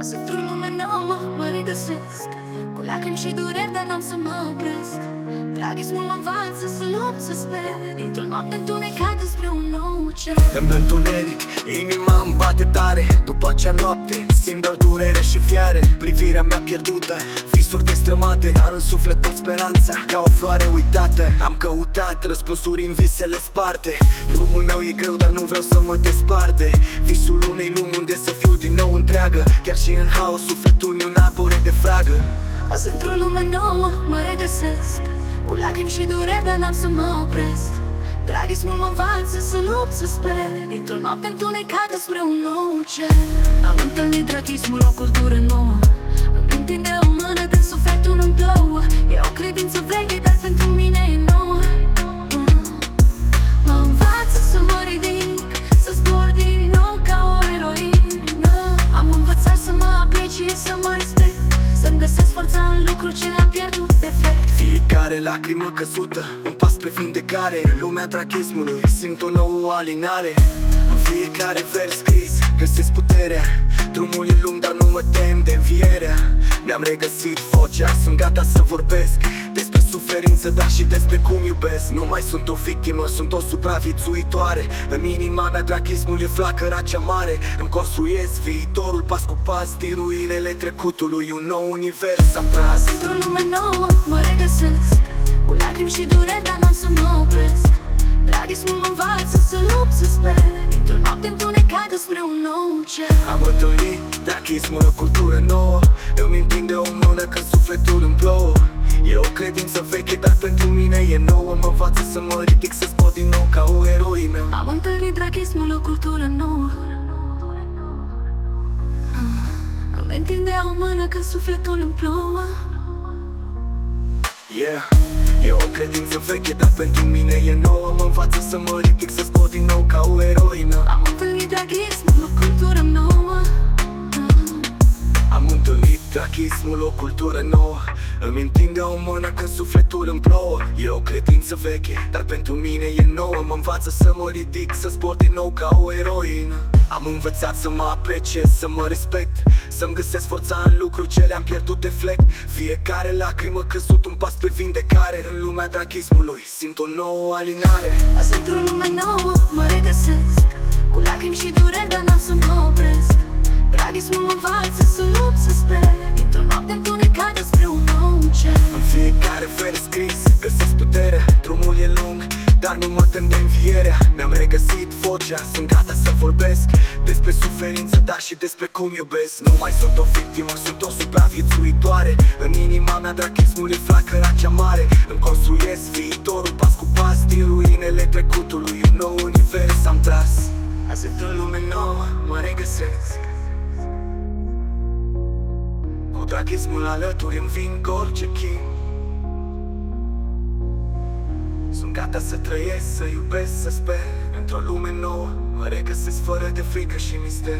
Sunt o lume nouă, mă regăsesc. Cu lacrimi și dureri, dar n-am să mă opresc. Tragismul mă învață să lupt, să sper. Dintr-o noapte întunecată spre un nou cer În întuneric, inima îmi bate tare. După acea noapte, simt doar durere și fiare Privirea mea pierdută, visuri destrămate Dar în suflet tot speranța, ca o floare uitată Am căutat răspunsuri în visele sparte. Drumul meu e greu, dar nu vreau să mă desparte. Visul unei lumi unde să fiu din nou întreagă. Chiar și în haos, sufletul meu n-apore de fragă. Azi într-o lume nouă mă regăsesc. Cu lacrimi și dureri, dar n-am să mă opresc. Tragismul mă învață să lupt, să sper. Dintr-o noapte întunecată spre un nou cer. Am întâlnit tragismul, o cultură nouă Fiecare lacrimă căzută, un pas spre vindecare În lumea trachismului simt o nouă alinare. În fiecare vers scris găsesc puterea. Drumul e lung, dar nu mă tem de învierea. Mi-am regăsit vocea, sunt gata să vorbesc. Despre suferință, dar și despre cum iubesc. Nu mai sunt o victimă, sunt o supraviețuitoare. În inima mea trachismul e flacăra cea mare. Îmi construiesc viitorul pas cu pas Din ruinele trecutului. Un nou univers am tras Într-o lume nouă mă regăsesc. Cu lacrimi și dureri, dar n-am să mă opresc. Tragismul mă învață să lupt, să sper. Dintr-o noapte întunecată spre un nou cer. Am întâlnit Trachismul, o cultură nouă Îmi întinde o mână că sufletul îmi plouă. E o credință veche, dar pentru mine e nouă. Mă învață să mă ridic, să spot din nou ca o eroină. Am întâlnit tragismul, o cultură nouă. Ah, Îmi întinde o mână că sufletul îmi plouă. Yeah E o credință veche, dar pentru mine e nouă. Mă învață să mă ridic, să spot din nou ca o eroină. Am întâlnit tragismul, întâlnit trachismul, o cultură nouă. Îmi întinde o mână când sufletul îmi plouă. E o credință veche, dar pentru mine e nouă. Mă învață să mă ridic, să spor din nou ca o eroină. Am învățat să mă apreciez, să mă respect Să-mi găsesc forța în lucru ce le-am pierdut de flec. Fiecare lacrimă căzut un pas pe vindecare. În lumea trachismului simt o nouă alinare. Azi într-o lume nouă mă regăsesc. Cu lacrimi și dureri, dar n-am să mă opresc. Tragismul mă învață să lupt, să sper Dintr-o noapte întunecată spre un nou cer În fiecare fel scris găsesc puterea Drumul e lung, dar nu mă tem de învierea. Mi-am regăsit vocea, sunt gata să vorbesc Despre suferință, dar și despre cum iubesc. Nu mai sunt o victimă, sunt o supraviețuitoare. În inima mea trachismul e flacăra cea mare. Îmi construiesc viitorul pas cu pas Din ruinele trecutului, Cu trachismul alături îmi vin cu orice chin. Sunt gata să trăiesc, să iubesc, să sper. Într-o lume nouă mă regăsesc fără de frică și mister